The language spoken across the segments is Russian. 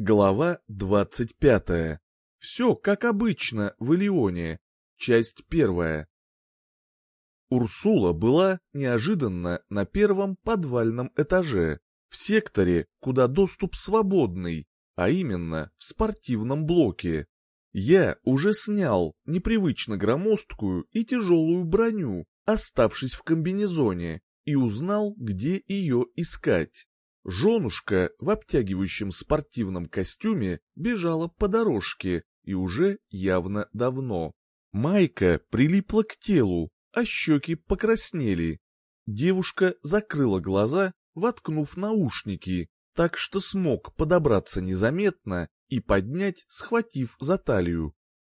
Глава 25. Все как обычно в Илионе. Часть первая. Урсула была неожиданно на первом подвальном этаже, в секторе, куда доступ свободный, а именно в спортивном блоке. Я уже снял непривычно громоздкую и тяжелую броню, оставшись в комбинезоне, и узнал, где ее искать. Женушка в обтягивающем спортивном костюме бежала по дорожке и уже явно давно. Майка прилипла к телу, а щеки покраснели. Девушка закрыла глаза, воткнув наушники, так что смог подобраться незаметно и поднять, схватив за талию.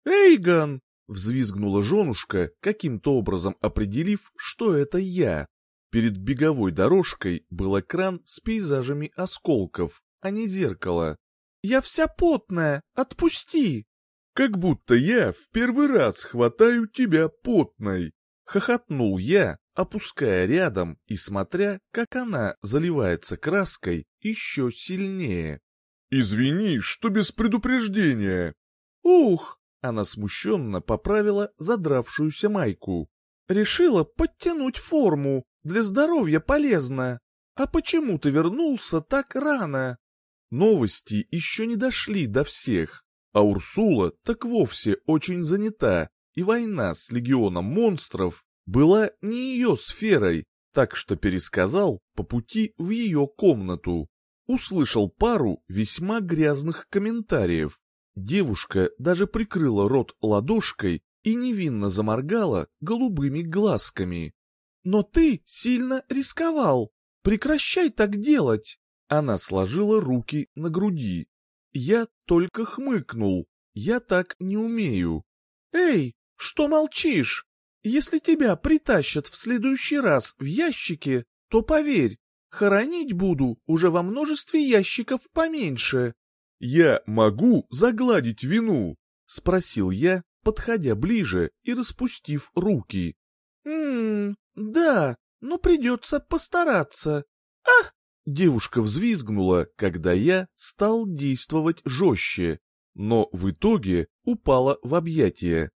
«Эйгон!» — взвизгнула женушка, каким-то образом определив, что это я. Перед беговой дорожкой был экран с пейзажами осколков, а не зеркало. «Я вся потная, отпусти!» «Как будто я в первый раз хватаю тебя потной!» Хохотнул я, опуская рядом и смотря, как она заливается краской еще сильнее. «Извини, что без предупреждения!» «Ух!» — она смущенно поправила задравшуюся майку. «Решила подтянуть форму, для здоровья полезно. А почему ты вернулся так рано? Новости еще не дошли до всех, а Урсула так вовсе очень занята, и война с легионом монстров была не ее сферой, так что пересказал по пути в ее комнату. Услышал пару весьма грязных комментариев. Девушка даже прикрыла рот ладошкой и невинно заморгала голубыми глазками. Но ты сильно рисковал. Прекращай так делать. Она сложила руки на груди. Я только хмыкнул. Я так не умею. Эй, что молчишь? Если тебя притащат в следующий раз в ящике, то поверь, хоронить буду уже во множестве ящиков поменьше. Я могу загладить вину? Спросил я, подходя ближе и распустив руки. «Ммм, да, но придется постараться. Ах!» Девушка взвизгнула, когда я стал действовать жестче, но в итоге упала в объятия.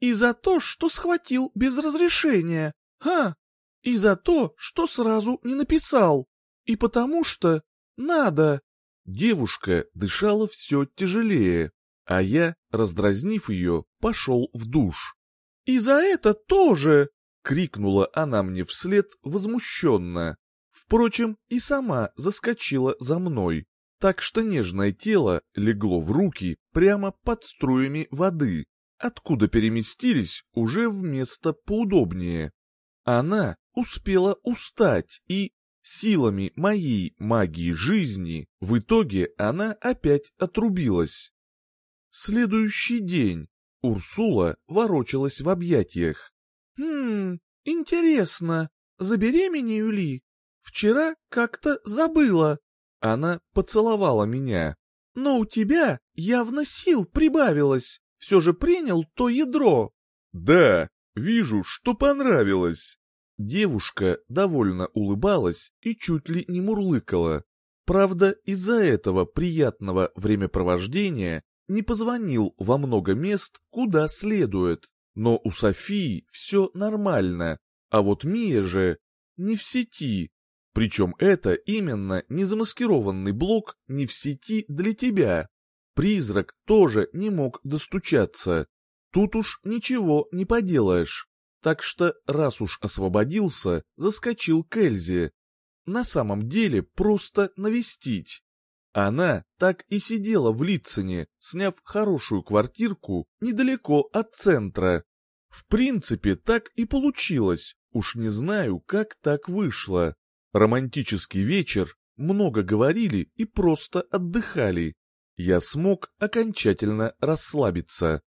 «И за то, что схватил без разрешения, ха! И за то, что сразу не написал, и потому что надо!» Девушка дышала все тяжелее, а я, раздразнив ее, пошел в душ. «И за это тоже!» Крикнула она мне вслед возмущенно. Впрочем, и сама заскочила за мной, так что нежное тело легло в руки прямо под струями воды, откуда переместились уже в место поудобнее. Она успела устать и, силами моей магии жизни, в итоге она опять отрубилась. Следующий день Урсула ворочалась в объятиях. «Хм, интересно, забеременею ли? Вчера как-то забыла». Она поцеловала меня. «Но у тебя явно сил прибавилось. Все же принял то ядро». «Да, вижу, что понравилось». Девушка довольно улыбалась и чуть ли не мурлыкала. Правда, из-за этого приятного времяпровождения не позвонил во много мест, куда следует. Но у Софии все нормально, а вот Мия же не в сети. Причем это именно не замаскированный блок не в сети для тебя. Призрак тоже не мог достучаться. Тут уж ничего не поделаешь. Так что, раз уж освободился, заскочил к Эльзе. На самом деле просто навестить. Она так и сидела в Литцене, сняв хорошую квартирку недалеко от центра. В принципе, так и получилось, уж не знаю, как так вышло. Романтический вечер, много говорили и просто отдыхали. Я смог окончательно расслабиться.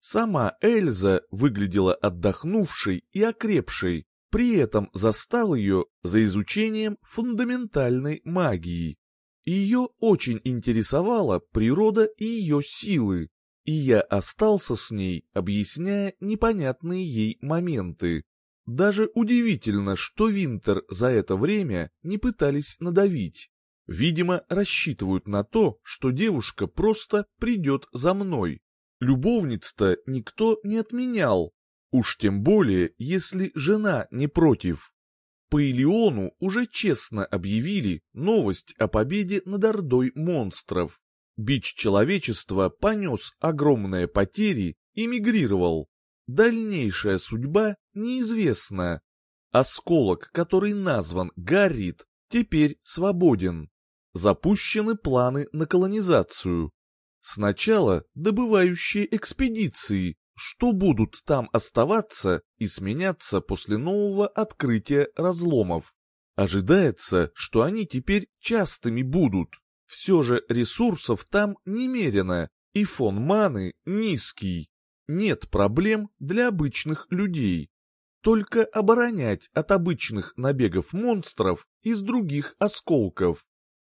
Сама Эльза выглядела отдохнувшей и окрепшей, при этом застал ее за изучением фундаментальной магии. Ее очень интересовала природа и ее силы, и я остался с ней, объясняя непонятные ей моменты. Даже удивительно, что Винтер за это время не пытались надавить. Видимо, рассчитывают на то, что девушка просто придет за мной. Любовниц-то никто не отменял. Уж тем более, если жена не против. По Илиону уже честно объявили новость о победе над Ордой монстров. Бич человечества понес огромные потери и мигрировал. Дальнейшая судьба неизвестна. Осколок, который назван Гаррит, теперь свободен. Запущены планы на колонизацию. Сначала добывающие экспедиции, что будут там оставаться и сменяться после нового открытия разломов. Ожидается, что они теперь частыми будут. Все же ресурсов там немерено, и фон маны низкий. Нет проблем для обычных людей. Только оборонять от обычных набегов монстров из других осколков.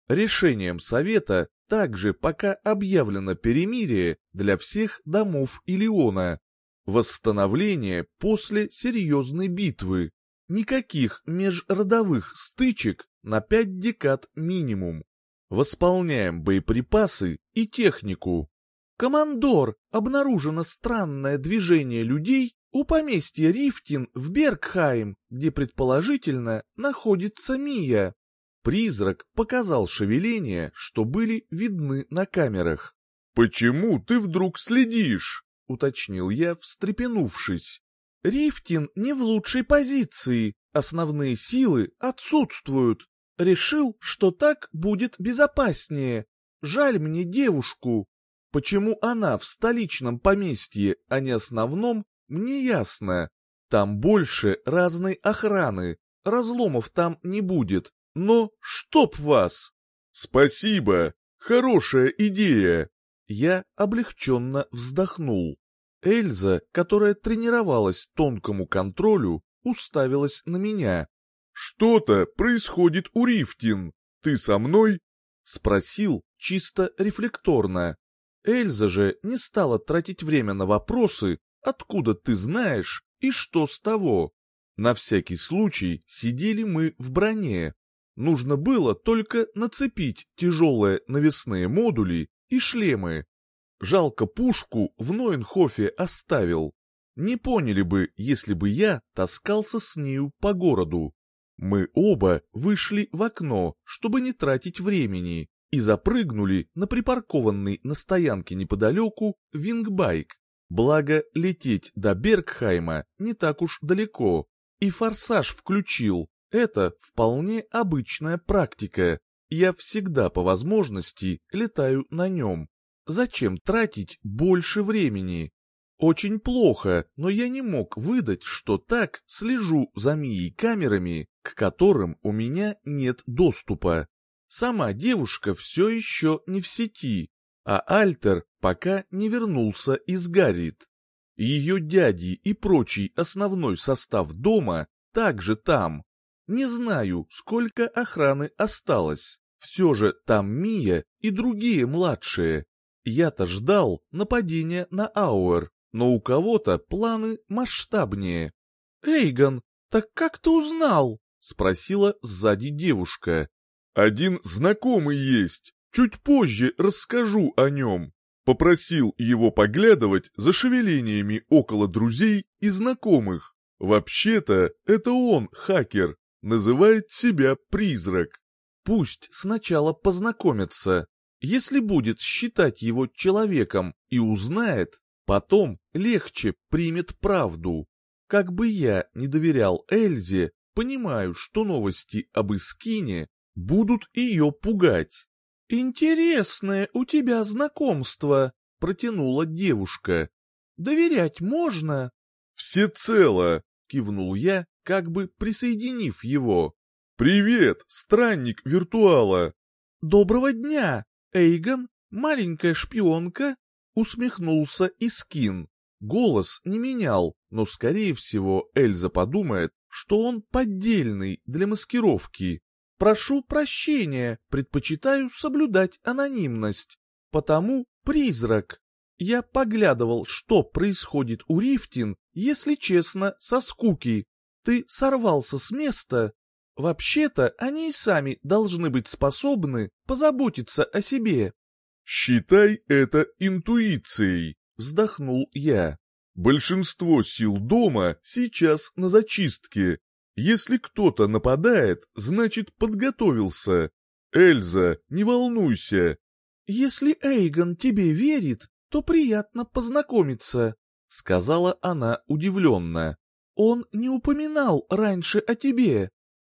Решением Совета также пока объявлено перемирие для всех домов Илиона. Восстановление после серьезной битвы. Никаких межродовых стычек на пять декад минимум. Восполняем боеприпасы и технику. Командор, обнаружено странное движение людей у поместья Рифтин в Бергхайм, где предположительно находится Мия. Призрак показал шевеления, что были видны на камерах. «Почему ты вдруг следишь?» — уточнил я, встрепенувшись. «Рифтин не в лучшей позиции, основные силы отсутствуют. Решил, что так будет безопаснее. Жаль мне девушку. Почему она в столичном поместье, а не основном, мне ясно. Там больше разной охраны, разломов там не будет, но чтоб вас! Спасибо! Хорошая идея! Я облегченно вздохнул. Эльза, которая тренировалась тонкому контролю, уставилась на меня. «Что-то происходит у Рифтин. Ты со мной?» Спросил чисто рефлекторно. Эльза же не стала тратить время на вопросы, откуда ты знаешь и что с того. На всякий случай сидели мы в броне, Нужно было только нацепить тяжелые навесные модули и шлемы. Жалко пушку в Нойнхофе оставил. Не поняли бы, если бы я таскался с нею по городу. Мы оба вышли в окно, чтобы не тратить времени, и запрыгнули на припаркованный на стоянке неподалеку вингбайк. Благо, лететь до Бергхайма не так уж далеко, и форсаж включил, это вполне обычная практика. Я всегда по возможности летаю на нем. Зачем тратить больше времени? Очень плохо, но я не мог выдать, что так слежу за Мией камерами, к которым у меня нет доступа. Сама девушка все еще не в сети, а Альтер пока не вернулся из Гаррит. Ее дяди и прочий основной состав дома также там. Не знаю, сколько охраны осталось. Все же там Мия и другие младшие. Я-то ждал нападения на Ауэр, но у кого-то планы масштабнее. «Эйгон, так как ты узнал?» — спросила сзади девушка. «Один знакомый есть. Чуть позже расскажу о нем. Попросил его поглядывать за шевелениями около друзей и знакомых. Вообще-то это он хакер, называет себя призрак. Пусть сначала познакомится. Если будет считать его человеком и узнает, потом легче примет правду. Как бы я не доверял Эльзе, понимаю, что новости об Искине будут ее пугать. «Интересное у тебя знакомство», — протянула девушка. «Доверять можно?» «Всецело», — кивнул я как бы присоединив его. «Привет, странник виртуала!» «Доброго дня, Эйгон, маленькая шпионка!» Усмехнулся Искин. Голос не менял, но, скорее всего, Эльза подумает, что он поддельный для маскировки. «Прошу прощения, предпочитаю соблюдать анонимность, потому призрак. Я поглядывал, что происходит у Рифтин, если честно, со скуки, ты сорвался с места? Вообще-то они и сами должны быть способны позаботиться о себе. «Считай это интуицией», — вздохнул я. «Большинство сил дома сейчас на зачистке. Если кто-то нападает, значит подготовился. Эльза, не волнуйся». «Если Эйгон тебе верит, то приятно познакомиться», — сказала она удивленно. «Он не упоминал раньше о тебе.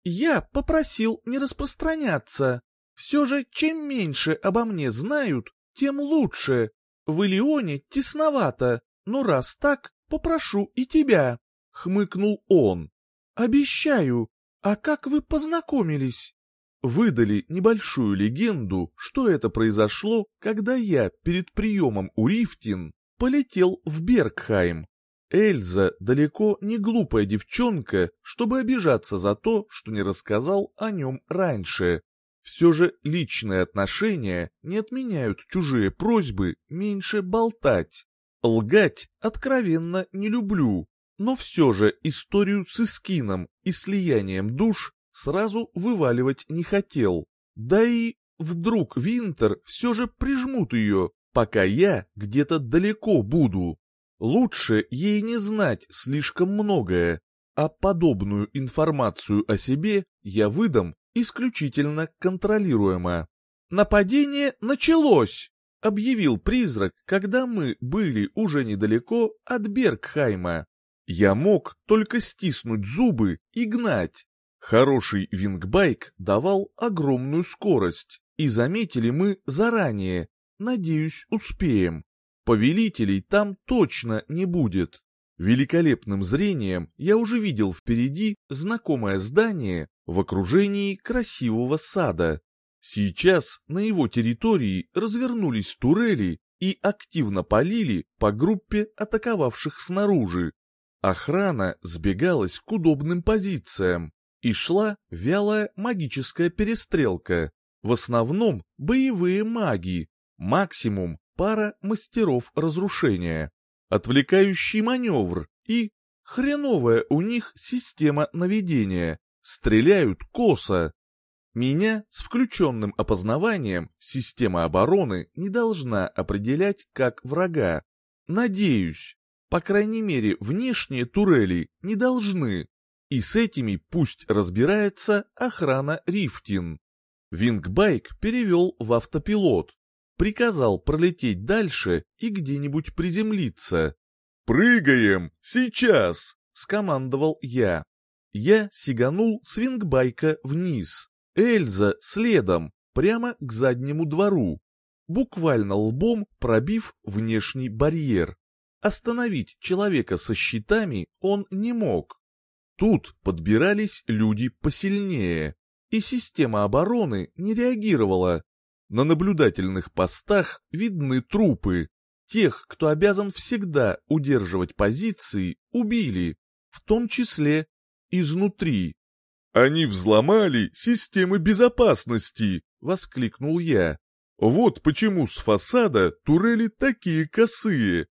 Я попросил не распространяться. Все же, чем меньше обо мне знают, тем лучше. В Илионе тесновато, но раз так, попрошу и тебя», — хмыкнул он. «Обещаю. А как вы познакомились?» Выдали небольшую легенду, что это произошло, когда я перед приемом у Рифтин полетел в Бергхайм. Эльза далеко не глупая девчонка, чтобы обижаться за то, что не рассказал о нем раньше. Все же личные отношения не отменяют чужие просьбы меньше болтать. Лгать откровенно не люблю, но все же историю с Искином и слиянием душ сразу вываливать не хотел. Да и вдруг Винтер все же прижмут ее, пока я где-то далеко буду. Лучше ей не знать слишком многое, а подобную информацию о себе я выдам исключительно контролируемо. «Нападение началось!» — объявил призрак, когда мы были уже недалеко от Бергхайма. Я мог только стиснуть зубы и гнать. Хороший вингбайк давал огромную скорость, и заметили мы заранее. Надеюсь, успеем. Повелителей там точно не будет. Великолепным зрением я уже видел впереди знакомое здание в окружении красивого сада. Сейчас на его территории развернулись турели и активно полили по группе атаковавших снаружи. Охрана сбегалась к удобным позициям, и шла вялая магическая перестрелка. В основном боевые маги, максимум пара мастеров разрушения, отвлекающий маневр и хреновая у них система наведения, стреляют косо. Меня с включенным опознаванием система обороны не должна определять как врага. Надеюсь, по крайней мере внешние турели не должны. И с этими пусть разбирается охрана Рифтин. Вингбайк перевел в автопилот. Приказал пролететь дальше и где-нибудь приземлиться. «Прыгаем! Сейчас!» — скомандовал я. Я сиганул с вингбайка вниз. Эльза следом, прямо к заднему двору, буквально лбом пробив внешний барьер. Остановить человека со щитами он не мог. Тут подбирались люди посильнее, и система обороны не реагировала. На наблюдательных постах видны трупы. Тех, кто обязан всегда удерживать позиции, убили, в том числе изнутри. «Они взломали системы безопасности!» — воскликнул я. «Вот почему с фасада турели такие косые!»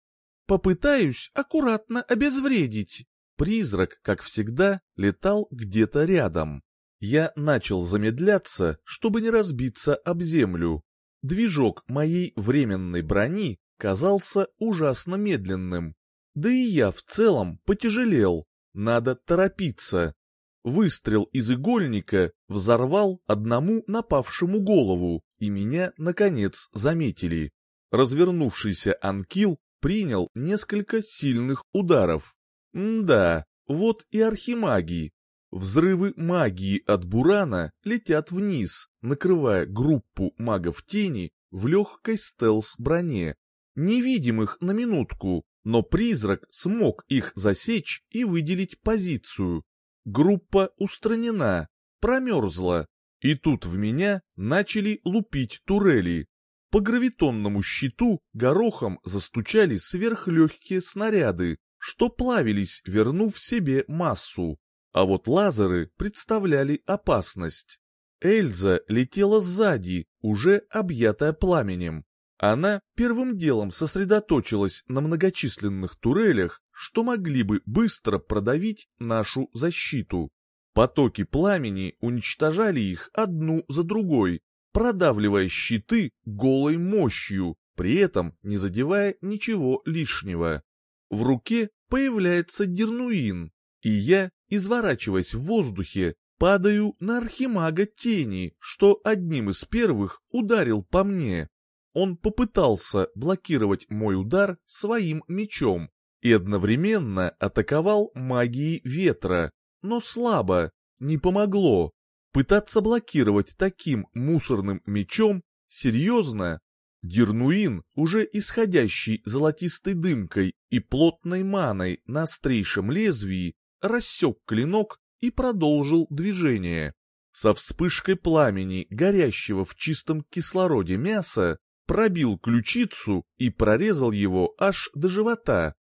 «Попытаюсь аккуратно обезвредить», Призрак, как всегда, летал где-то рядом. Я начал замедляться, чтобы не разбиться об землю. Движок моей временной брони казался ужасно медленным. Да и я в целом потяжелел. Надо торопиться. Выстрел из игольника взорвал одному напавшему голову, и меня, наконец, заметили. Развернувшийся Анкил принял несколько сильных ударов. М-да, вот и архимагии. Взрывы магии от Бурана летят вниз, накрывая группу магов тени в легкой стелс-броне. Невидимых на минутку, но призрак смог их засечь и выделить позицию. Группа устранена, промерзла, и тут в меня начали лупить турели. По гравитонному щиту горохом застучали сверхлегкие снаряды, что плавились, вернув себе массу, а вот лазеры представляли опасность. Эльза летела сзади, уже объятая пламенем. Она первым делом сосредоточилась на многочисленных турелях, что могли бы быстро продавить нашу защиту. Потоки пламени уничтожали их одну за другой, продавливая щиты голой мощью, при этом не задевая ничего лишнего. В руке появляется Дернуин, и я, изворачиваясь в воздухе, падаю на архимага тени, что одним из первых ударил по мне. Он попытался блокировать мой удар своим мечом и одновременно атаковал магией ветра, но слабо, не помогло. Пытаться блокировать таким мусорным мечом серьезно? Дернуин, уже исходящий золотистой дымкой и плотной маной на острейшем лезвии, рассек клинок и продолжил движение. Со вспышкой пламени, горящего в чистом кислороде мяса, пробил ключицу и прорезал его аж до живота.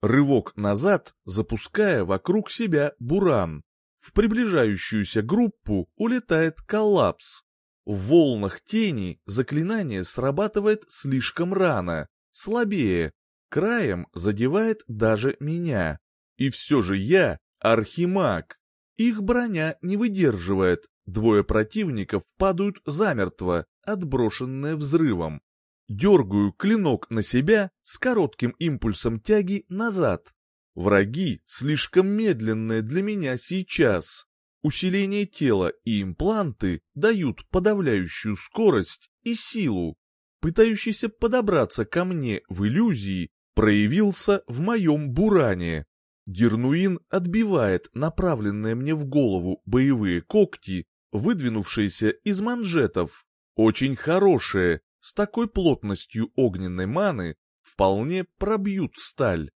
Рывок назад, запуская вокруг себя буран. В приближающуюся группу улетает коллапс. В волнах тени заклинание срабатывает слишком рано, слабее, краем задевает даже меня. И все же я архимаг. Их броня не выдерживает, двое противников падают замертво, отброшенные взрывом. Дергаю клинок на себя с коротким импульсом тяги назад. Враги слишком медленные для меня сейчас. Усиление тела и импланты дают подавляющую скорость и силу. Пытающийся подобраться ко мне в иллюзии проявился в моем буране. Дернуин отбивает направленные мне в голову боевые когти, выдвинувшиеся из манжетов. Очень хорошие, с такой плотностью огненной маны вполне пробьют сталь.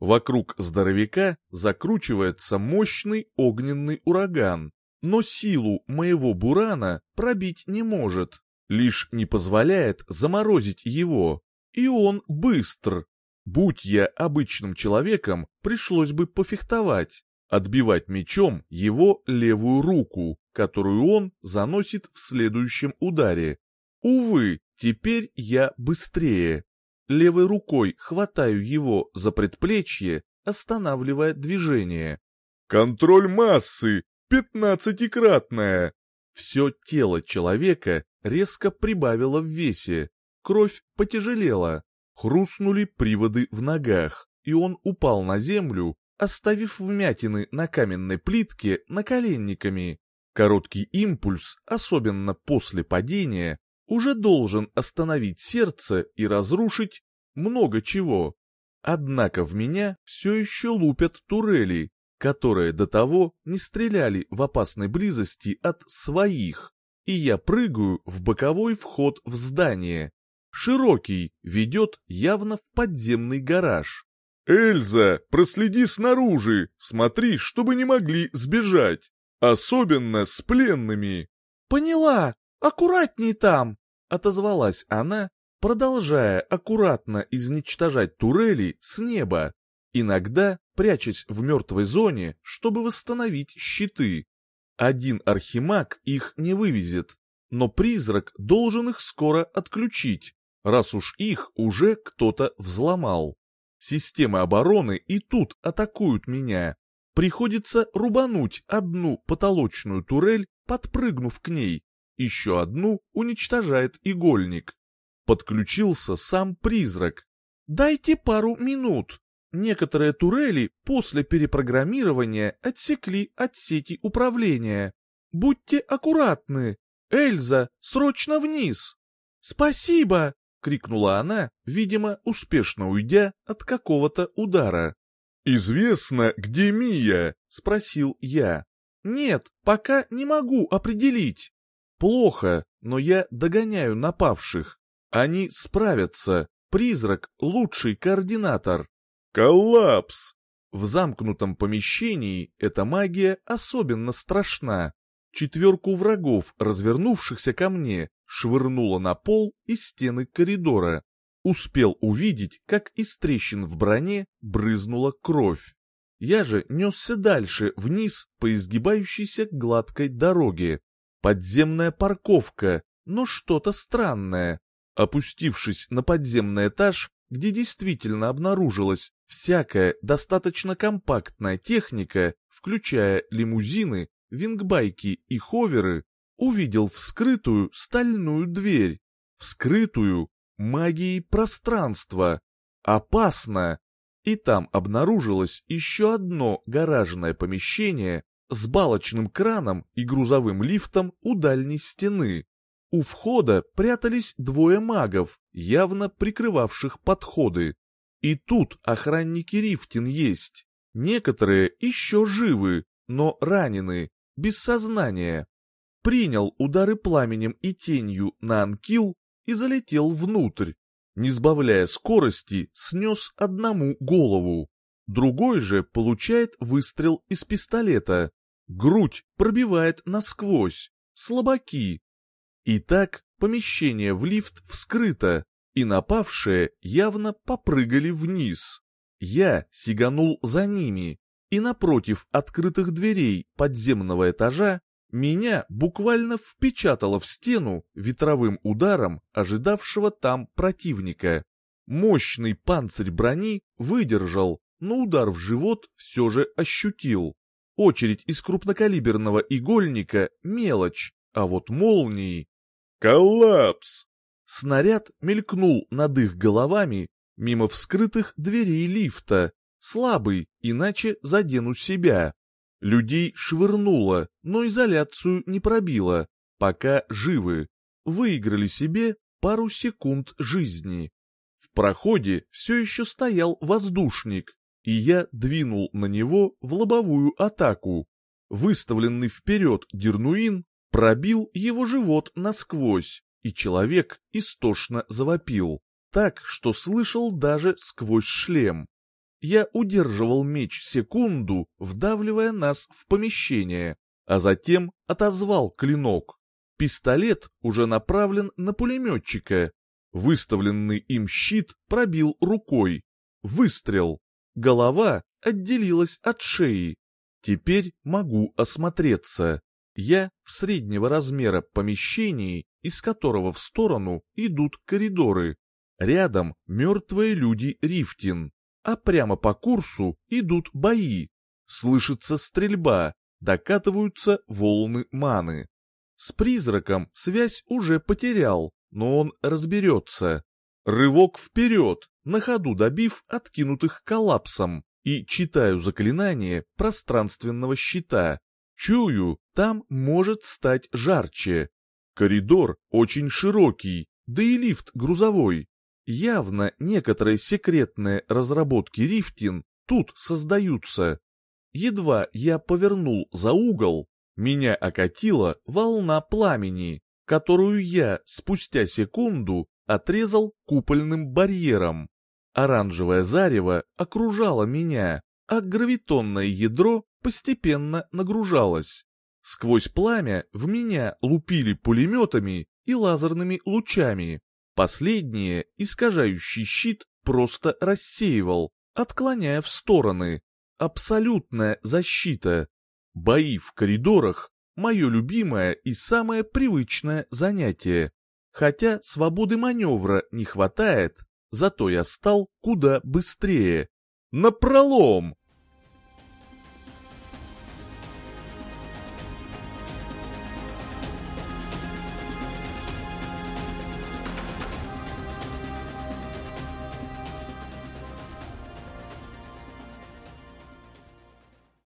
Вокруг здоровяка закручивается мощный огненный ураган, но силу моего бурана пробить не может, лишь не позволяет заморозить его. И он быстр. Будь я обычным человеком, пришлось бы пофехтовать, отбивать мечом его левую руку, которую он заносит в следующем ударе. Увы, теперь я быстрее левой рукой хватаю его за предплечье, останавливая движение. «Контроль массы! Пятнадцатикратная!» Все тело человека резко прибавило в весе, кровь потяжелела, хрустнули приводы в ногах, и он упал на землю, оставив вмятины на каменной плитке наколенниками. Короткий импульс, особенно после падения, уже должен остановить сердце и разрушить много чего. Однако в меня все еще лупят турели, которые до того не стреляли в опасной близости от своих, и я прыгаю в боковой вход в здание. Широкий, ведет явно в подземный гараж. «Эльза, проследи снаружи, смотри, чтобы не могли сбежать, особенно с пленными». «Поняла, аккуратней там!» — отозвалась она, продолжая аккуратно изничтожать турели с неба, иногда прячась в мертвой зоне, чтобы восстановить щиты. Один архимаг их не вывезет, но призрак должен их скоро отключить, раз уж их уже кто-то взломал. Системы обороны и тут атакуют меня. Приходится рубануть одну потолочную турель, подпрыгнув к ней, еще одну уничтожает игольник. Подключился сам призрак. «Дайте пару минут», Некоторые турели после перепрограммирования отсекли от сети управления. Будьте аккуратны. Эльза, срочно вниз. Спасибо, крикнула она, видимо, успешно уйдя от какого-то удара. Известно, где Мия? спросил я. Нет, пока не могу определить. Плохо, но я догоняю напавших. Они справятся. Призрак — лучший координатор. Коллапс! В замкнутом помещении эта магия особенно страшна. Четверку врагов, развернувшихся ко мне, швырнула на пол и стены коридора. Успел увидеть, как из трещин в броне брызнула кровь. Я же несся дальше, вниз по изгибающейся гладкой дороге. Подземная парковка, но что-то странное. Опустившись на подземный этаж, где действительно обнаружилась всякая достаточно компактная техника, включая лимузины, вингбайки и ховеры, увидел вскрытую стальную дверь, вскрытую магией пространства. Опасно! И там обнаружилось еще одно гаражное помещение с балочным краном и грузовым лифтом у дальней стены. У входа прятались двое магов, явно прикрывавших подходы. И тут охранники Рифтин есть. Некоторые еще живы, но ранены, без сознания. Принял удары пламенем и тенью на анкил и залетел внутрь. Не сбавляя скорости, снес одному голову. Другой же получает выстрел из пистолета. Грудь пробивает насквозь. Слабаки. Итак, помещение в лифт вскрыто, и напавшие явно попрыгали вниз. Я сиганул за ними, и напротив открытых дверей подземного этажа меня буквально впечатало в стену ветровым ударом ожидавшего там противника. Мощный панцирь брони выдержал, но удар в живот все же ощутил. Очередь из крупнокалиберного игольника — мелочь, а вот молнии... Коллапс! Снаряд мелькнул над их головами мимо вскрытых дверей лифта. Слабый, иначе задену себя. Людей швырнуло, но изоляцию не пробило. Пока живы. Выиграли себе пару секунд жизни. В проходе все еще стоял воздушник, и я двинул на него в лобовую атаку. Выставленный вперед Дернуин пробил его живот насквозь, и человек истошно завопил, так, что слышал даже сквозь шлем. Я удерживал меч секунду, вдавливая нас в помещение, а затем отозвал клинок. Пистолет уже направлен на пулеметчика. Выставленный им щит пробил рукой. Выстрел. Голова отделилась от шеи. Теперь могу осмотреться. Я в среднего размера помещении, из которого в сторону идут коридоры. Рядом мертвые люди Рифтин а прямо по курсу идут бои. Слышится стрельба, докатываются волны маны. С призраком связь уже потерял, но он разберется. Рывок вперед, на ходу добив откинутых коллапсом, и читаю заклинание пространственного щита. Чую, там может стать жарче. Коридор очень широкий, да и лифт грузовой. Явно некоторые секретные разработки Рифтин тут создаются. Едва я повернул за угол, меня окатила волна пламени, которую я спустя секунду отрезал купольным барьером. Оранжевое зарево окружало меня, а гравитонное ядро постепенно нагружалось. Сквозь пламя в меня лупили пулеметами и лазерными лучами. Последнее искажающий щит просто рассеивал, отклоняя в стороны. Абсолютная защита. Бои в коридорах — мое любимое и самое привычное занятие. Хотя свободы маневра не хватает, зато я стал куда быстрее. Напролом!